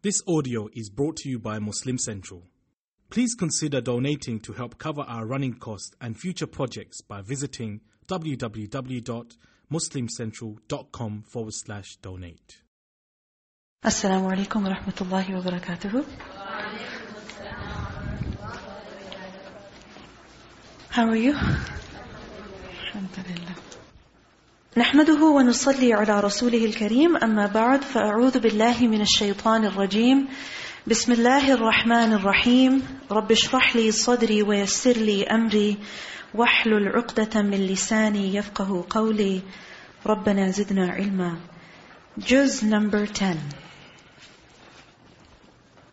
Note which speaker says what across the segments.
Speaker 1: This audio is brought to you by Muslim Central. Please consider donating to help cover our running costs and future projects by visiting www.muslimcentral.com forward slash donate.
Speaker 2: Assalamu alaikum wa rahmatullahi wa barakatuhu. How are you? Alhamdulillah. نحمده ونصلي على رسوله الكريم أما بعد فأعوذ بالله من الشيطان الرجيم. بسم الله الرحمن الرحيم. رب اشرح لي صدري ويسر لي أمري. واحلل عقدة من لساني يفقه قولي. ربنا زدنا علما. Juz number 10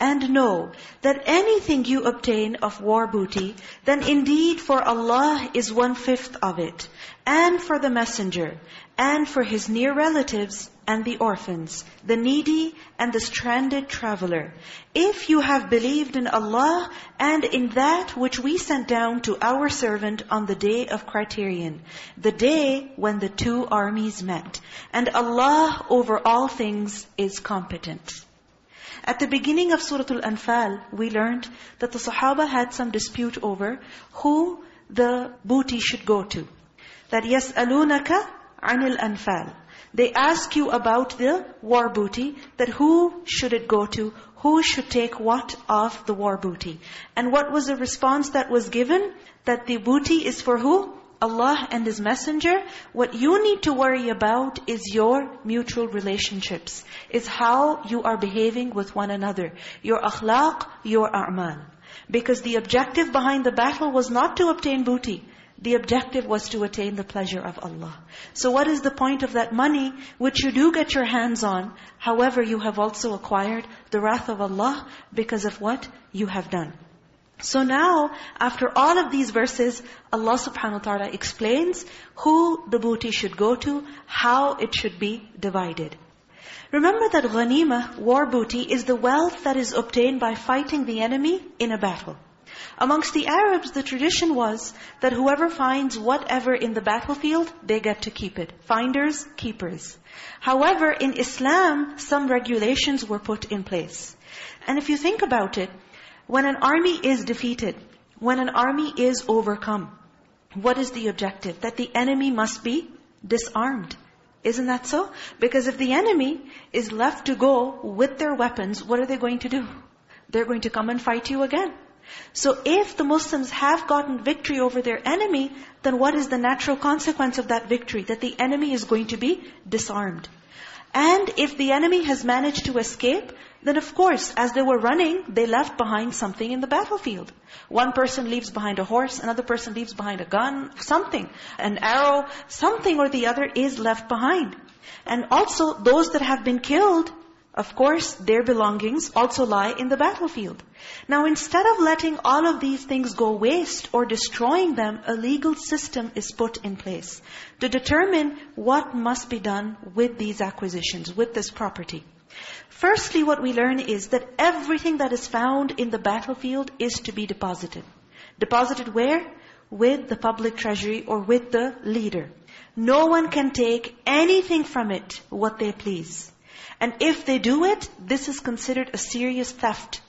Speaker 2: And know that anything you obtain of war booty, then indeed for Allah is one-fifth of it, and for the messenger, and for his near relatives, and the orphans, the needy, and the stranded traveler. If you have believed in Allah, and in that which we sent down to our servant on the day of criterion, the day when the two armies met. And Allah over all things is competent. At the beginning of Surah Al-Anfal, we learned that the Sahaba had some dispute over who the booty should go to. That yes, alunaka anil anfal. They ask you about the war booty, that who should it go to, who should take what of the war booty. And what was the response that was given? That the booty is for who? Allah and His Messenger, what you need to worry about is your mutual relationships. Is how you are behaving with one another. Your akhlaq, your a'mal. Because the objective behind the battle was not to obtain booty. The objective was to attain the pleasure of Allah. So what is the point of that money which you do get your hands on? However, you have also acquired the wrath of Allah because of what you have done. So now, after all of these verses, Allah subhanahu wa ta'ala explains who the booty should go to, how it should be divided. Remember that ghanima, war booty, is the wealth that is obtained by fighting the enemy in a battle. Amongst the Arabs, the tradition was that whoever finds whatever in the battlefield, they get to keep it. Finders, keepers. However, in Islam, some regulations were put in place. And if you think about it, when an army is defeated, when an army is overcome, what is the objective? That the enemy must be disarmed. Isn't that so? Because if the enemy is left to go with their weapons, what are they going to do? They're going to come and fight you again. So if the Muslims have gotten victory over their enemy, then what is the natural consequence of that victory? That the enemy is going to be disarmed. And if the enemy has managed to escape, then of course, as they were running, they left behind something in the battlefield. One person leaves behind a horse, another person leaves behind a gun, something, an arrow, something or the other is left behind. And also, those that have been killed, of course, their belongings also lie in the battlefield. Now, instead of letting all of these things go waste or destroying them, a legal system is put in place to determine what must be done with these acquisitions, with this property. Firstly, what we learn is that everything that is found in the battlefield is to be deposited. Deposited where? With the public treasury or with the leader. No one can take anything from it, what they please. And if they do it, this is considered a serious theft,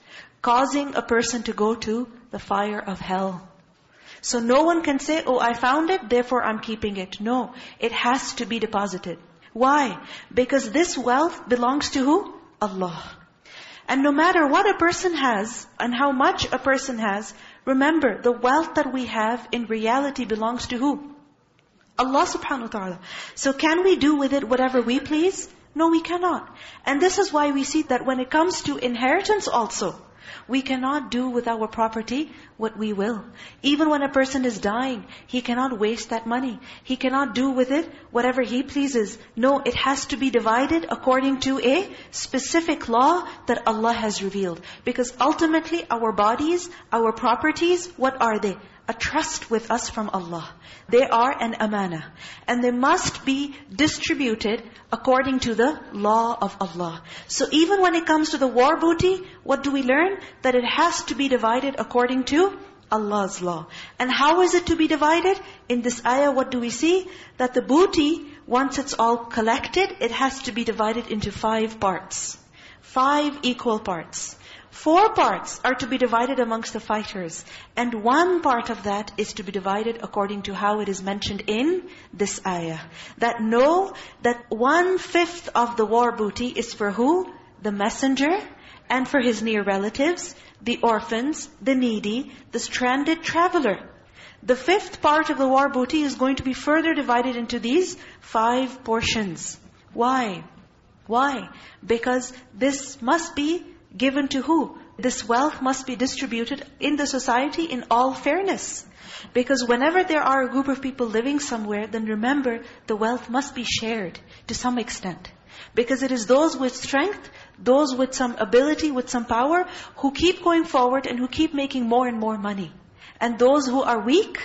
Speaker 2: causing a person to go to the fire of hell. So no one can say, oh, I found it, therefore I'm keeping it. No, it has to be deposited. Why? Because this wealth belongs to who? Allah. And no matter what a person has, and how much a person has, remember, the wealth that we have in reality belongs to who? Allah subhanahu wa ta'ala. So can we do with it whatever we please? No, we cannot. And this is why we see that when it comes to inheritance also, We cannot do with our property what we will. Even when a person is dying, he cannot waste that money. He cannot do with it whatever he pleases. No, it has to be divided according to a specific law that Allah has revealed. Because ultimately our bodies, our properties, what are they? A trust with us from Allah. They are an amana. And they must be distributed according to the law of Allah. So even when it comes to the war booty, what do we learn? That it has to be divided according to Allah's law. And how is it to be divided? In this ayah, what do we see? That the booty, once it's all collected, it has to be divided into five parts. Five equal parts. Four parts are to be divided amongst the fighters. And one part of that is to be divided according to how it is mentioned in this ayah. That know that one-fifth of the war booty is for who? The messenger and for his near relatives, the orphans, the needy, the stranded traveler. The fifth part of the war booty is going to be further divided into these five portions. Why? Why? Because this must be Given to who? This wealth must be distributed in the society in all fairness. Because whenever there are a group of people living somewhere, then remember, the wealth must be shared to some extent. Because it is those with strength, those with some ability, with some power, who keep going forward and who keep making more and more money. And those who are weak,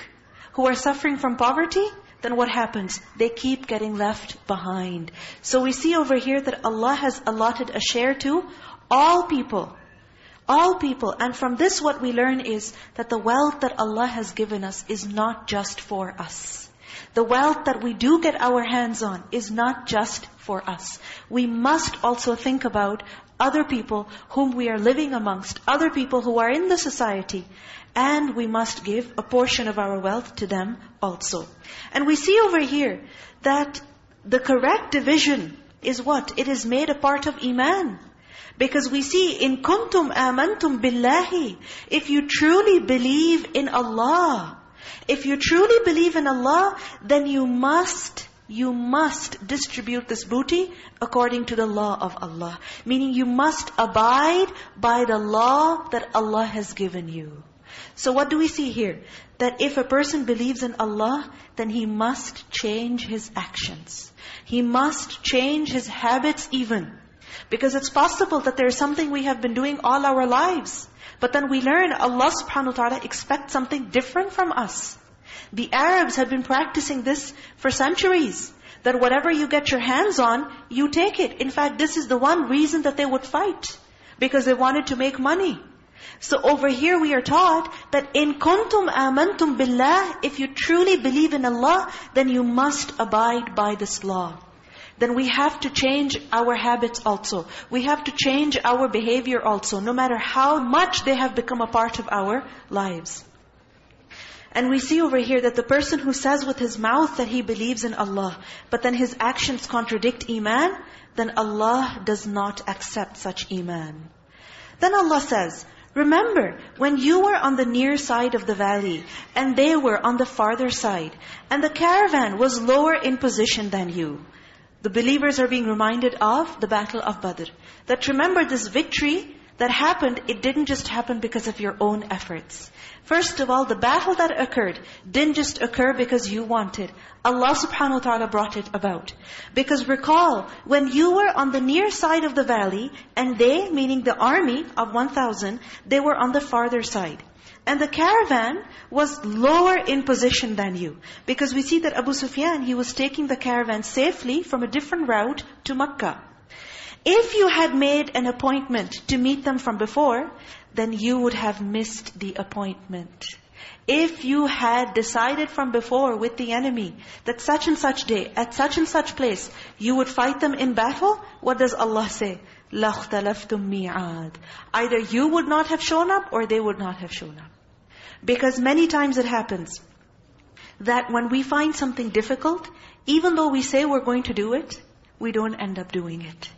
Speaker 2: who are suffering from poverty, then what happens? They keep getting left behind. So we see over here that Allah has allotted a share to all people. All people. And from this what we learn is that the wealth that Allah has given us is not just for us. The wealth that we do get our hands on is not just for us. We must also think about other people whom we are living amongst, other people who are in the society. And we must give a portion of our wealth to them also. And we see over here that the correct division is what? It is made a part of Iman. Because we see, in kuntum amantum billahi, if you truly believe in Allah, if you truly believe in Allah, then you must, you must distribute this booty according to the law of Allah. Meaning you must abide by the law that Allah has given you. So what do we see here? That if a person believes in Allah, then he must change his actions. He must change his habits even. Because it's possible that there's something we have been doing all our lives. But then we learn Allah subhanahu wa ta'ala expects something different from us. The Arabs had been practicing this for centuries. That whatever you get your hands on, you take it. In fact, this is the one reason that they would fight. Because they wanted to make money. So over here we are taught that in kuntum amantum billah, if you truly believe in Allah, then you must abide by this law then we have to change our habits also. We have to change our behavior also, no matter how much they have become a part of our lives. And we see over here that the person who says with his mouth that he believes in Allah, but then his actions contradict Iman, then Allah does not accept such Iman. Then Allah says, Remember, when you were on the near side of the valley, and they were on the farther side, and the caravan was lower in position than you, the believers are being reminded of the battle of Badr. That remember this victory that happened, it didn't just happen because of your own efforts. First of all, the battle that occurred didn't just occur because you wanted. Allah subhanahu wa ta'ala brought it about. Because recall, when you were on the near side of the valley, and they, meaning the army of 1,000, they were on the farther side. And the caravan was lower in position than you. Because we see that Abu Sufyan, he was taking the caravan safely from a different route to Makkah. If you had made an appointment to meet them from before, then you would have missed the appointment. If you had decided from before with the enemy that such and such day, at such and such place, you would fight them in battle, what does Allah say? لَاخْتَلَفْتُمْ مِيعَادٍ Either you would not have shown up or they would not have shown up. Because many times it happens that when we find something difficult, even though we say we're going to do it, we don't end up doing it.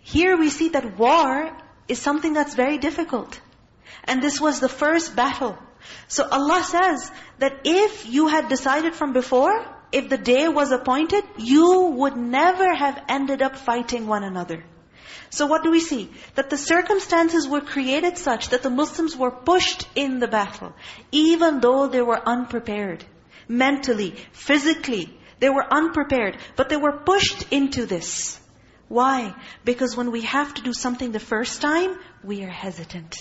Speaker 2: Here we see that war is something that's very difficult. And this was the first battle. So Allah says that if you had decided from before, if the day was appointed, you would never have ended up fighting one another. So what do we see? That the circumstances were created such that the Muslims were pushed in the battle, even though they were unprepared. Mentally, physically, they were unprepared, but they were pushed into this. Why? Because when we have to do something the first time, we are hesitant.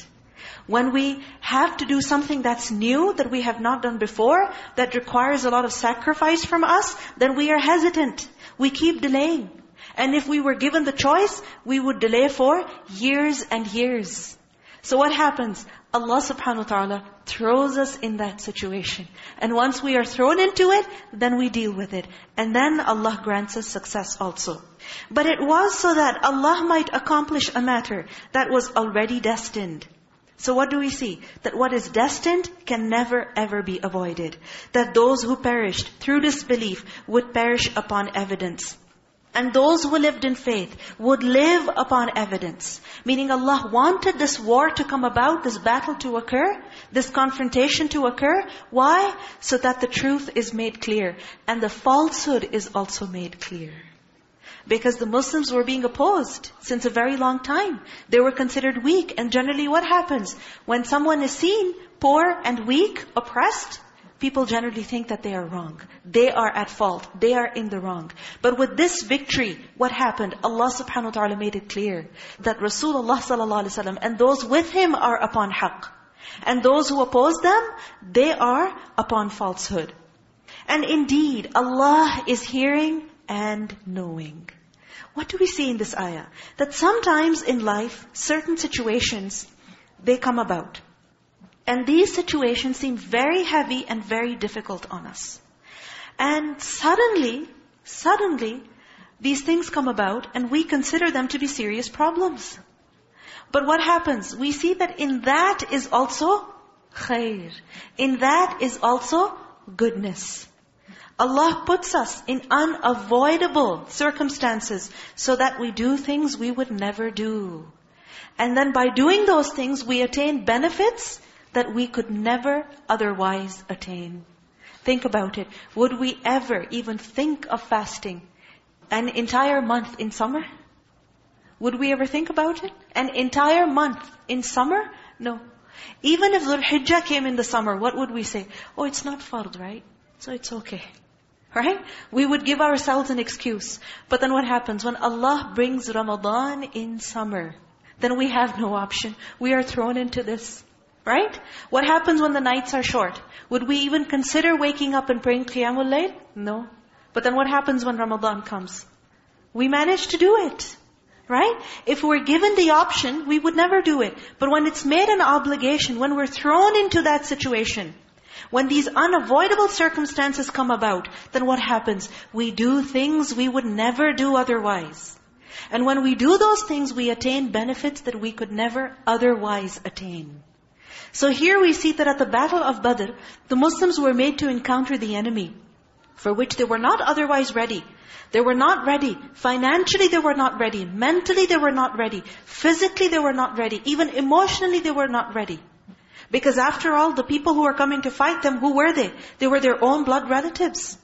Speaker 2: When we have to do something that's new, that we have not done before, that requires a lot of sacrifice from us, then we are hesitant. We keep delaying. And if we were given the choice, we would delay for years and years. So what happens? Allah subhanahu wa ta'ala throws us in that situation. And once we are thrown into it, then we deal with it. And then Allah grants us success also. But it was so that Allah might accomplish a matter that was already destined. So what do we see? That what is destined can never ever be avoided. That those who perished through disbelief would perish upon evidence. And those who lived in faith would live upon evidence. Meaning Allah wanted this war to come about, this battle to occur, this confrontation to occur. Why? So that the truth is made clear. And the falsehood is also made clear. Because the Muslims were being opposed since a very long time. They were considered weak. And generally what happens? When someone is seen poor and weak, oppressed, people generally think that they are wrong. They are at fault. They are in the wrong. But with this victory, what happened? Allah subhanahu wa ta'ala made it clear that Rasulullah sallallahu alaihi wasallam and those with him are upon haqq. And those who oppose them, they are upon falsehood. And indeed, Allah is hearing and knowing. What do we see in this ayah? That sometimes in life, certain situations, they come about. And these situations seem very heavy and very difficult on us. And suddenly, suddenly, these things come about and we consider them to be serious problems. But what happens? We see that in that is also khair. In that is also goodness. Allah puts us in unavoidable circumstances so that we do things we would never do. And then by doing those things, we attain benefits that we could never otherwise attain. Think about it. Would we ever even think of fasting an entire month in summer? Would we ever think about it? An entire month in summer? No. Even if Dhul Hijjah came in the summer, what would we say? Oh, it's not fard, right? So it's okay. Right? We would give ourselves an excuse. But then what happens? When Allah brings Ramadan in summer, then we have no option. We are thrown into this. Right? What happens when the nights are short? Would we even consider waking up and praying Qiyamul Layl? No. But then what happens when Ramadan comes? We manage to do it. Right? If we're given the option, we would never do it. But when it's made an obligation, when we're thrown into that situation, when these unavoidable circumstances come about, then what happens? We do things we would never do otherwise. And when we do those things, we attain benefits that we could never otherwise attain. So here we see that at the battle of Badr, the Muslims were made to encounter the enemy, for which they were not otherwise ready. They were not ready. Financially they were not ready. Mentally they were not ready. Physically they were not ready. Even emotionally they were not ready. Because after all, the people who were coming to fight them, who were they? They were their own blood relatives.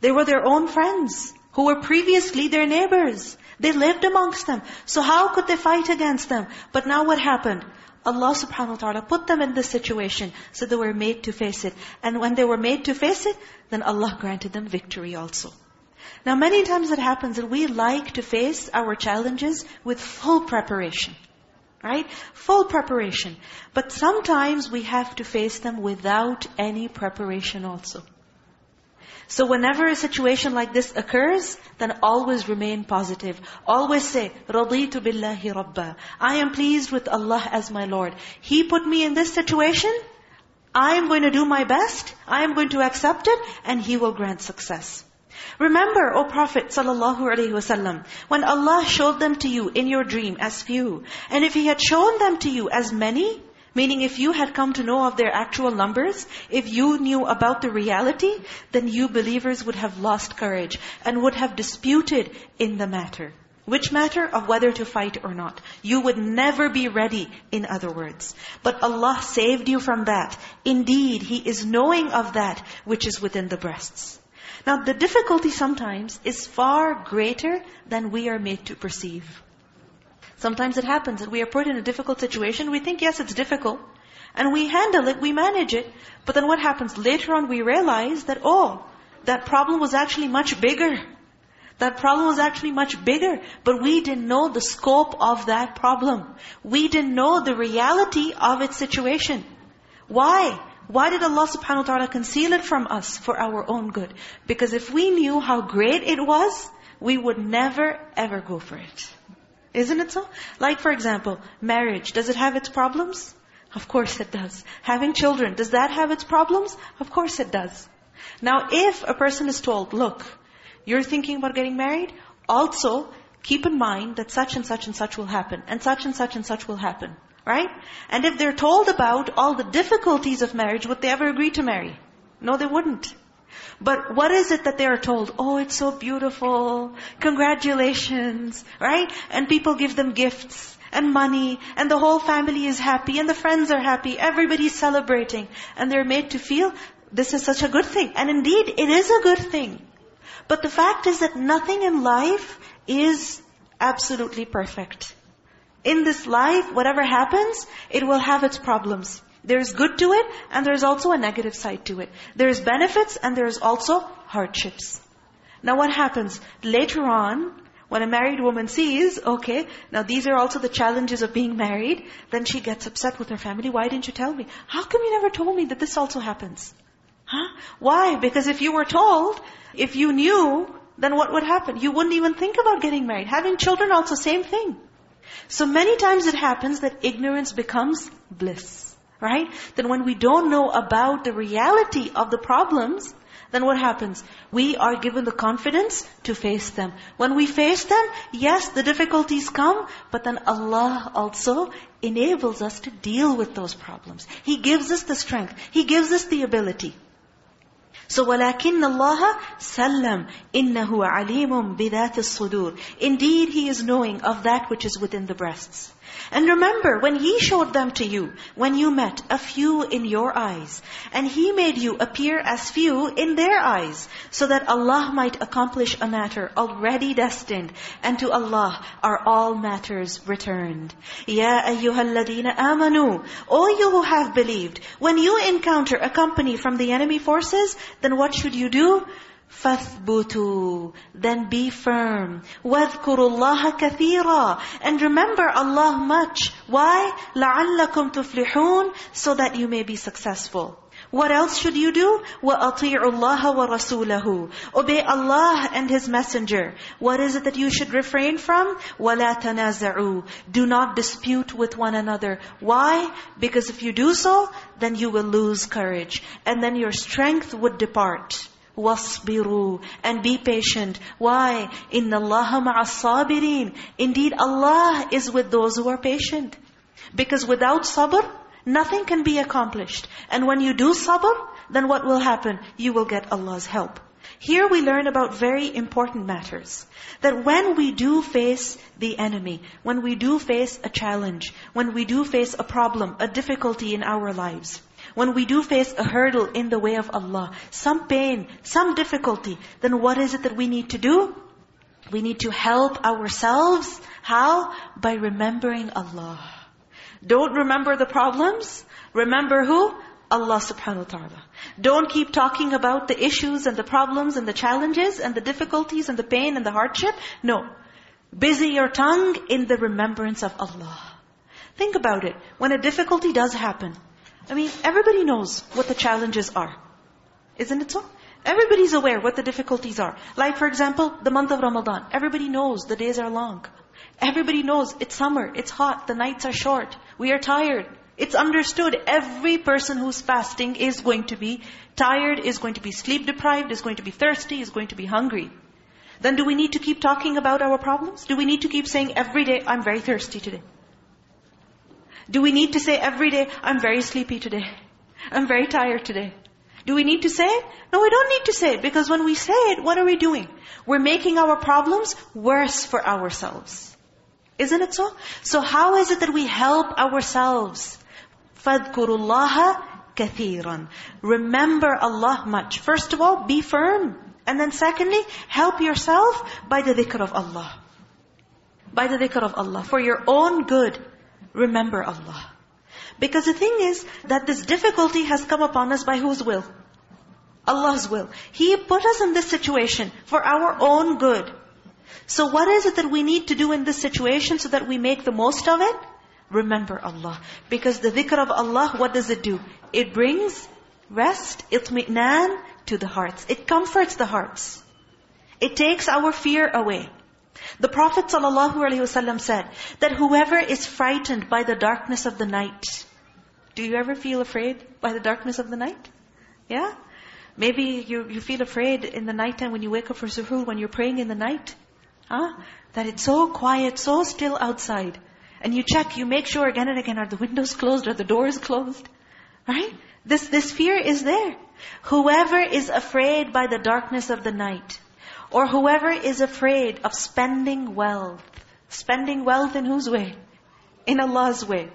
Speaker 2: They were their own friends, who were previously their neighbors. They lived amongst them. So how could they fight against them? But now what happened? Allah subhanahu wa ta'ala put them in this situation so they were made to face it. And when they were made to face it, then Allah granted them victory also. Now many times it happens that we like to face our challenges with full preparation. Right? Full preparation. But sometimes we have to face them without any preparation also. So whenever a situation like this occurs, then always remain positive. Always say, رَضِيتُ بِاللَّهِ رَبَّا I am pleased with Allah as my Lord. He put me in this situation. I am going to do my best. I am going to accept it. And He will grant success. Remember, O Prophet sallallahu alaihi wasallam, when Allah showed them to you in your dream as few, and if He had shown them to you as many, Meaning if you had come to know of their actual numbers, if you knew about the reality, then you believers would have lost courage and would have disputed in the matter. Which matter? Of whether to fight or not. You would never be ready, in other words. But Allah saved you from that. Indeed, He is knowing of that which is within the breasts. Now the difficulty sometimes is far greater than we are made to perceive. Sometimes it happens that we are put in a difficult situation. We think, yes, it's difficult. And we handle it, we manage it. But then what happens? Later on we realize that, oh, that problem was actually much bigger. That problem was actually much bigger. But we didn't know the scope of that problem. We didn't know the reality of its situation. Why? Why did Allah subhanahu wa ta'ala conceal it from us for our own good? Because if we knew how great it was, we would never ever go for it. Isn't it so? Like for example, marriage, does it have its problems? Of course it does. Having children, does that have its problems? Of course it does. Now if a person is told, look, you're thinking about getting married, also keep in mind that such and such and such will happen, and such and such and such will happen. Right? And if they're told about all the difficulties of marriage, would they ever agree to marry? No, they wouldn't. But what is it that they are told? Oh, it's so beautiful. Congratulations. Right? And people give them gifts and money. And the whole family is happy. And the friends are happy. Everybody's celebrating. And they're made to feel this is such a good thing. And indeed, it is a good thing. But the fact is that nothing in life is absolutely perfect. In this life, whatever happens, it will have its problems. There's good to it, and there's also a negative side to it. There's benefits, and there's also hardships. Now what happens? Later on, when a married woman sees, okay, now these are also the challenges of being married, then she gets upset with her family. Why didn't you tell me? How come you never told me that this also happens? Huh? Why? Because if you were told, if you knew, then what would happen? You wouldn't even think about getting married. Having children also same thing. So many times it happens that ignorance becomes bliss. Right? Then when we don't know about the reality of the problems, then what happens? We are given the confidence to face them. When we face them, yes, the difficulties come, but then Allah also enables us to deal with those problems. He gives us the strength. He gives us the ability. So وَلَكِنَّ اللَّهَ سَلَّمْ إِنَّهُ عَلِيمٌ بِذَاتِ الصُّدُورِ Indeed, He is knowing of that which is within the breasts. And remember, when He showed them to you, when you met, a few in your eyes, and He made you appear as few in their eyes, so that Allah might accomplish a matter already destined, and to Allah are all matters returned. Ya ayyuhalladina amanu, O you who have believed, when you encounter a company from the enemy forces, then what should you do? فَاثْبُتُوا Then be firm. وَاذْكُرُوا اللَّهَ كَثِيرًا And remember Allah much. Why? لَعَلَّكُمْ تُفْلِحُونَ So that you may be successful. What else should you do? وَأَطِيعُوا اللَّهَ وَرَسُولَهُ Obey Allah and His Messenger. What is it that you should refrain from? وَلَا تَنَازَعُوا Do not dispute with one another. Why? Because if you do so, then you will lose courage. And then your strength would depart. وَاصْبِرُوا And be patient. Why? إِنَّ اللَّهَ مَعَ الصَّابِرِينَ Indeed, Allah is with those who are patient. Because without sabr, nothing can be accomplished. And when you do sabr, then what will happen? You will get Allah's help. Here we learn about very important matters. That when we do face the enemy, when we do face a challenge, when we do face a problem, a difficulty in our lives, when we do face a hurdle in the way of Allah, some pain, some difficulty, then what is it that we need to do? We need to help ourselves. How? By remembering Allah. Don't remember the problems. Remember who? Allah subhanahu wa ta'ala. Don't keep talking about the issues and the problems and the challenges and the difficulties and the pain and the hardship. No. Busy your tongue in the remembrance of Allah. Think about it. When a difficulty does happen, I mean, everybody knows what the challenges are. Isn't it so? Everybody's aware what the difficulties are. Like for example, the month of Ramadan. Everybody knows the days are long. Everybody knows it's summer, it's hot, the nights are short. We are tired. It's understood. Every person who's fasting is going to be tired, is going to be sleep deprived, is going to be thirsty, is going to be hungry. Then do we need to keep talking about our problems? Do we need to keep saying every day, I'm very thirsty today? Do we need to say every day, I'm very sleepy today. I'm very tired today. Do we need to say it? No, we don't need to say it. Because when we say it, what are we doing? We're making our problems worse for ourselves. Isn't it so? So how is it that we help ourselves? فَاذْكُرُوا اللَّهَ كَثِيرًا Remember Allah much. First of all, be firm. And then secondly, help yourself by the dhikr of Allah. by the dhikr of Allah, for your own good, remember Allah. Because the thing is that this difficulty has come upon us by whose will? Allah's will. He put us in this situation for our own good. So what is it that we need to do in this situation so that we make the most of it? Remember Allah. Because the dhikr of Allah, what does it do? It brings rest, itmi'nan to the hearts. It comforts the hearts. It takes our fear away. The Prophet ﷺ said that whoever is frightened by the darkness of the night, do you ever feel afraid by the darkness of the night? Yeah? Maybe you, you feel afraid in the night nighttime when you wake up for suhoor, when you're praying in the night. Huh? That it's so quiet, so still outside. And you check, you make sure again and again, are the windows closed, are the doors closed? Right? This, this fear is there. Whoever is afraid by the darkness of the night, or whoever is afraid of spending wealth, spending wealth in whose way? In Allah's way.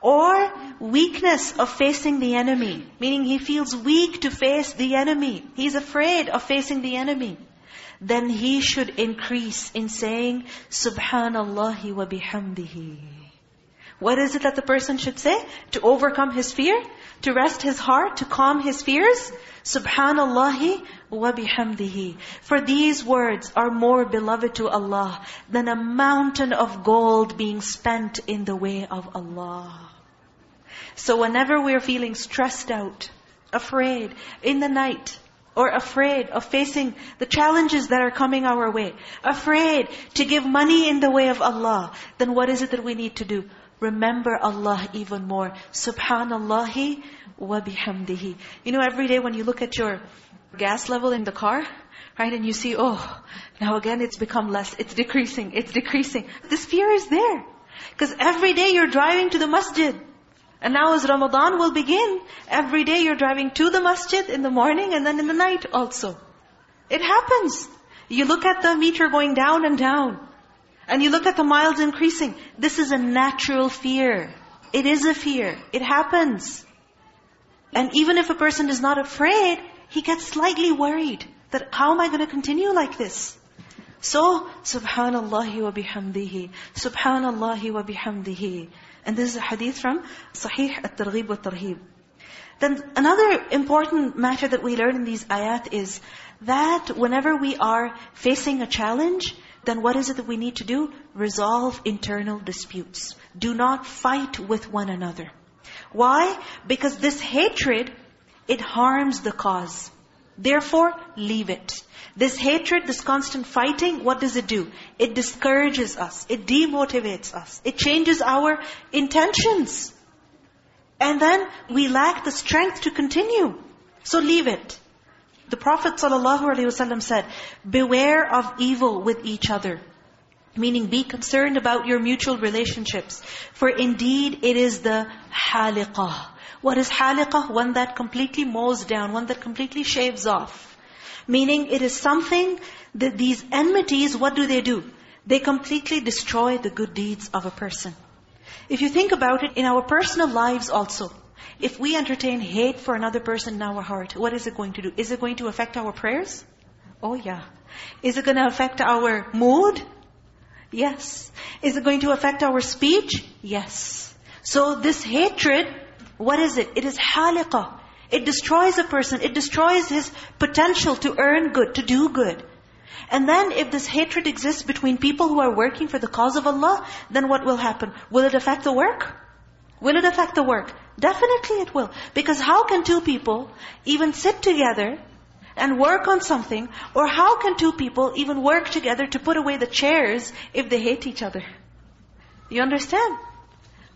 Speaker 2: Or weakness of facing the enemy, meaning he feels weak to face the enemy. He's afraid of facing the enemy. Then he should increase in saying, Subhanallah wa bihamdihi. What is it that the person should say? To overcome his fear? To rest his heart? To calm his fears? Subhanallah wa bihamdihi. For these words are more beloved to Allah than a mountain of gold being spent in the way of Allah. So whenever we're feeling stressed out, afraid, in the night, or afraid of facing the challenges that are coming our way, afraid to give money in the way of Allah, then what is it that we need to do? Remember Allah even more. Subhanallah wa bihamdihi. You know, every day when you look at your gas level in the car, right, and you see, oh, now again it's become less, it's decreasing, it's decreasing. This fear is there. Because every day you're driving to the masjid. And now as Ramadan will begin, every day you're driving to the masjid in the morning and then in the night also. It happens. You look at the meter going down and down. And you look at the miles increasing. This is a natural fear. It is a fear. It happens. And even if a person is not afraid, he gets slightly worried. That how am I going to continue like this? So, Subhanallah wa bihamdihi. Subhanallah wa bihamdihi. And this is a hadith from Sahih at-Targhib wa Tarhib. Then another important matter that we learn in these ayat is that whenever we are facing a challenge, then what is it that we need to do? Resolve internal disputes. Do not fight with one another. Why? Because this hatred, it harms the cause. Therefore, leave it. This hatred, this constant fighting, what does it do? It discourages us. It demotivates us. It changes our intentions. And then we lack the strength to continue. So leave it. The Prophet ﷺ said, Beware of evil with each other. Meaning be concerned about your mutual relationships. For indeed it is the haliqah. What is haliqah? One that completely mows down, one that completely shaves off. Meaning it is something that these enmities, what do they do? They completely destroy the good deeds of a person. If you think about it, in our personal lives also, if we entertain hate for another person in our heart, what is it going to do? Is it going to affect our prayers? Oh yeah. Is it going to affect our mood? Yes. Is it going to affect our speech? Yes. So this hatred, what is it? It is haliqah. It destroys a person. It destroys his potential to earn good, to do good. And then if this hatred exists between people who are working for the cause of Allah, then what will happen? Will it affect the work? Will it affect the work? Definitely it will. Because how can two people even sit together and work on something, or how can two people even work together to put away the chairs if they hate each other? You understand?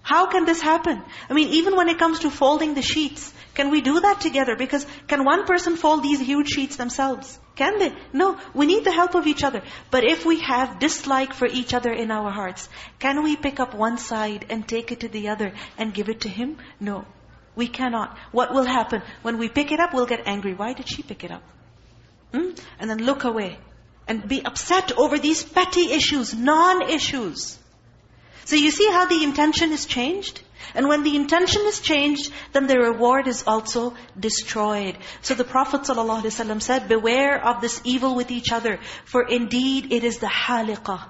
Speaker 2: How can this happen? I mean, even when it comes to folding the sheets, can we do that together? Because can one person fold these huge sheets themselves? Can they? No, we need the help of each other. But if we have dislike for each other in our hearts, can we pick up one side and take it to the other and give it to him? No. We cannot. What will happen? When we pick it up, we'll get angry. Why did she pick it up? Hmm? And then look away. And be upset over these petty issues, non-issues. So you see how the intention is changed? And when the intention is changed, then the reward is also destroyed. So the Prophet ﷺ said, Beware of this evil with each other, for indeed it is the haliqah.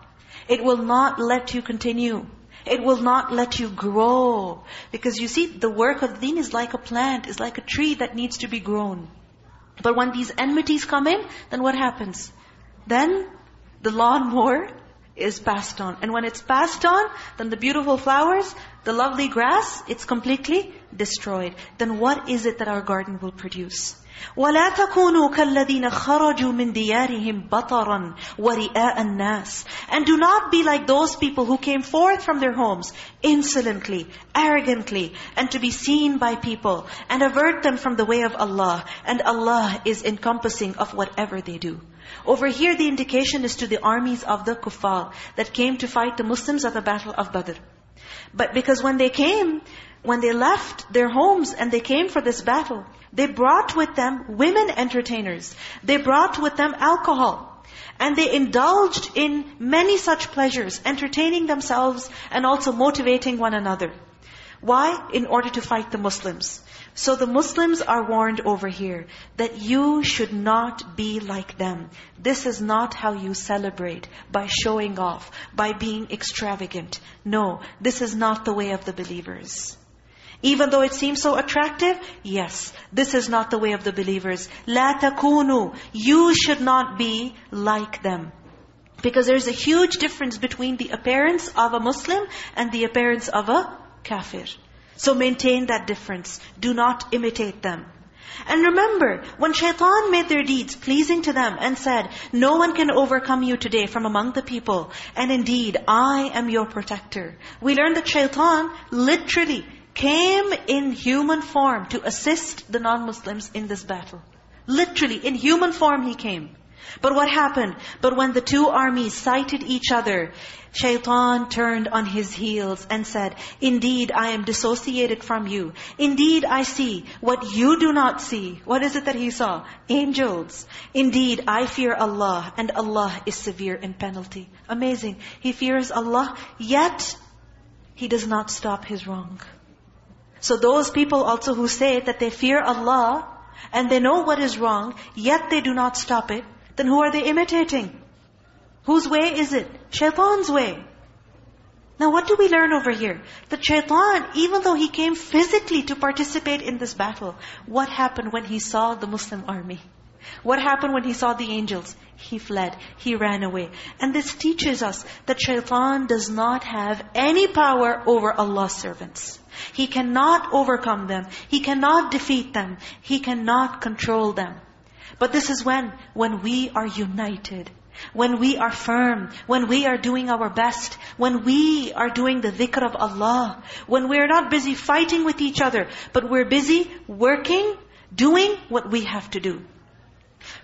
Speaker 2: It will not let you continue. It will not let you grow. Because you see, the work of deen is like a plant, is like a tree that needs to be grown. But when these enmities come in, then what happens? Then the lawnmower is passed on. And when it's passed on, then the beautiful flowers, the lovely grass, it's completely destroyed. Then what is it that our garden will produce? وَلَا تَكُونُوا كَالَّذِينَ خَرَجُوا مِنْ دِيَارِهِمْ بَطَرًا وَرِئَاءَ النَّاسِ And do not be like those people who came forth from their homes insolently, arrogantly, and to be seen by people, and avert them from the way of Allah. And Allah is encompassing of whatever they do. Over here the indication is to the armies of the kuffar that came to fight the Muslims at the battle of Badr. But because when they came, when they left their homes and they came for this battle, they brought with them women entertainers. They brought with them alcohol. And they indulged in many such pleasures, entertaining themselves and also motivating one another. Why? In order to fight the Muslims. So the Muslims are warned over here that you should not be like them. This is not how you celebrate, by showing off, by being extravagant. No, this is not the way of the believers. Even though it seems so attractive, yes, this is not the way of the believers. لا تكونوا. You should not be like them. Because there's a huge difference between the appearance of a Muslim and the appearance of a kafir. So maintain that difference. Do not imitate them. And remember, when shaitan made their deeds pleasing to them and said, No one can overcome you today from among the people. And indeed, I am your protector. We learned that shaitan literally came in human form to assist the non-Muslims in this battle. Literally, in human form he came. But what happened? But when the two armies sighted each other, Shaitan turned on his heels and said, Indeed, I am dissociated from you. Indeed, I see what you do not see. What is it that he saw? Angels. Indeed, I fear Allah, and Allah is severe in penalty. Amazing. He fears Allah, yet he does not stop his wrong. So those people also who say that they fear Allah and they know what is wrong, yet they do not stop it, then who are they imitating? Whose way is it? Shaitan's way. Now what do we learn over here? That shaitan, even though he came physically to participate in this battle, what happened when he saw the Muslim army? What happened when he saw the angels? He fled. He ran away. And this teaches us that shaitan does not have any power over Allah's servants. He cannot overcome them. He cannot defeat them. He cannot control them. But this is when? When we are united. When we are firm, when we are doing our best, when we are doing the dhikr of Allah, when we're not busy fighting with each other, but we're busy working, doing what we have to do.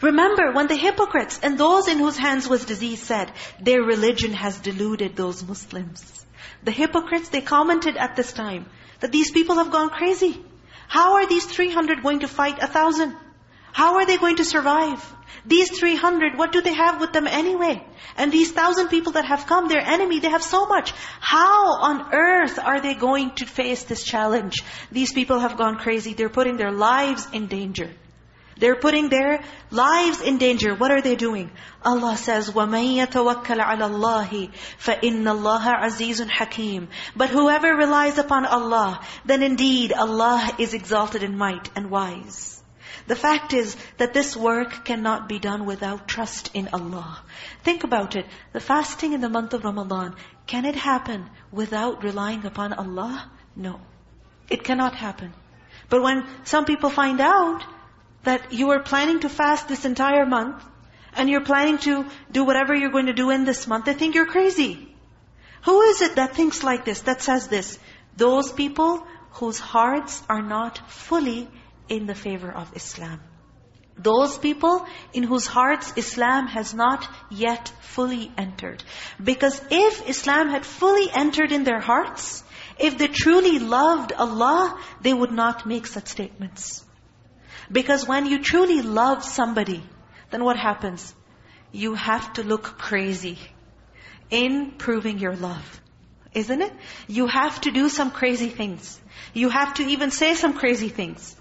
Speaker 2: Remember when the hypocrites and those in whose hands was disease said, their religion has deluded those Muslims. The hypocrites, they commented at this time, that these people have gone crazy. How are these 300 going to fight a thousand? How are they going to survive? These 300, what do they have with them anyway? And these thousand people that have come, their enemy, they have so much. How on earth are they going to face this challenge? These people have gone crazy. They're putting their lives in danger. They're putting their lives in danger. What are they doing? Allah says, وَمَن يَتَوَكَّلْ عَلَى اللَّهِ فَإِنَّ اللَّهَ عَزِيزٌ حَكِيمٌ But whoever relies upon Allah, then indeed Allah is exalted in might and wise. The fact is that this work cannot be done without trust in Allah. Think about it. The fasting in the month of Ramadan, can it happen without relying upon Allah? No. It cannot happen. But when some people find out that you are planning to fast this entire month, and you're planning to do whatever you're going to do in this month, they think you're crazy. Who is it that thinks like this, that says this? Those people whose hearts are not fully in the favor of Islam. Those people in whose hearts Islam has not yet fully entered. Because if Islam had fully entered in their hearts, if they truly loved Allah, they would not make such statements. Because when you truly love somebody, then what happens? You have to look crazy in proving your love. Isn't it? You have to do some crazy things. You have to even say some crazy things.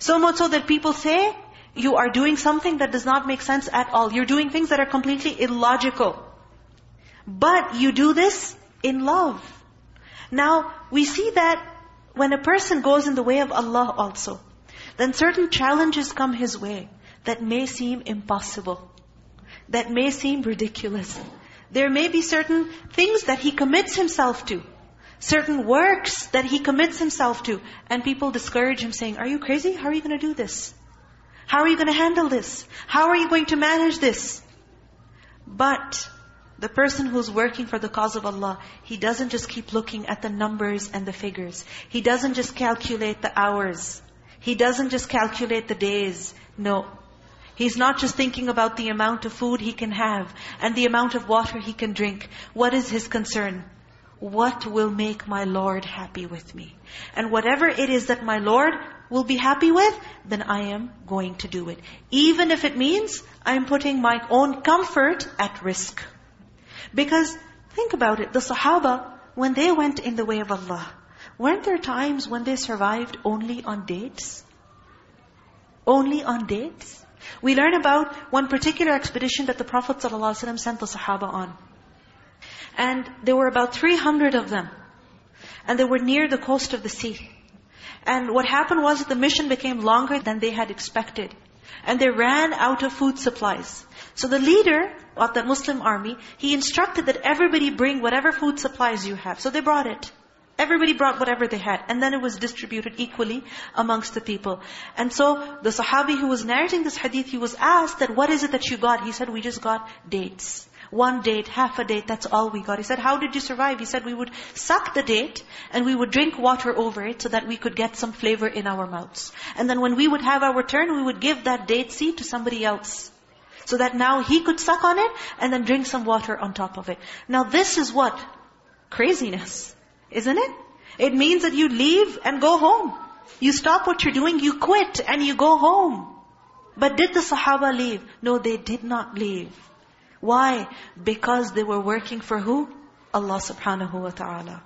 Speaker 2: So much so that people say, you are doing something that does not make sense at all. You're doing things that are completely illogical. But you do this in love. Now, we see that when a person goes in the way of Allah also, then certain challenges come his way that may seem impossible, that may seem ridiculous. There may be certain things that he commits himself to, certain works that he commits himself to, and people discourage him saying, are you crazy? How are you going to do this? How are you going to handle this? How are you going to manage this? But the person who's working for the cause of Allah, he doesn't just keep looking at the numbers and the figures. He doesn't just calculate the hours. He doesn't just calculate the days. No. He's not just thinking about the amount of food he can have and the amount of water he can drink. What is his concern? What will make my Lord happy with me? And whatever it is that my Lord will be happy with, then I am going to do it. Even if it means I'm putting my own comfort at risk. Because think about it, the Sahaba, when they went in the way of Allah, weren't there times when they survived only on dates? Only on dates? We learn about one particular expedition that the Prophet ﷺ sent the Sahaba on. And there were about 300 of them. And they were near the coast of the sea. And what happened was that the mission became longer than they had expected. And they ran out of food supplies. So the leader of the Muslim army, he instructed that everybody bring whatever food supplies you have. So they brought it. Everybody brought whatever they had. And then it was distributed equally amongst the people. And so the Sahabi who was narrating this hadith, he was asked that, what is it that you got? He said, we just got dates. One date, half a date, that's all we got. He said, how did you survive? He said, we would suck the date and we would drink water over it so that we could get some flavor in our mouths. And then when we would have our turn, we would give that date seed to somebody else. So that now he could suck on it and then drink some water on top of it. Now this is what? Craziness. Isn't it? It means that you leave and go home. You stop what you're doing, you quit and you go home. But did the Sahaba leave? No, they did not leave. Why? Because they were working for who? Allah subhanahu wa ta'ala.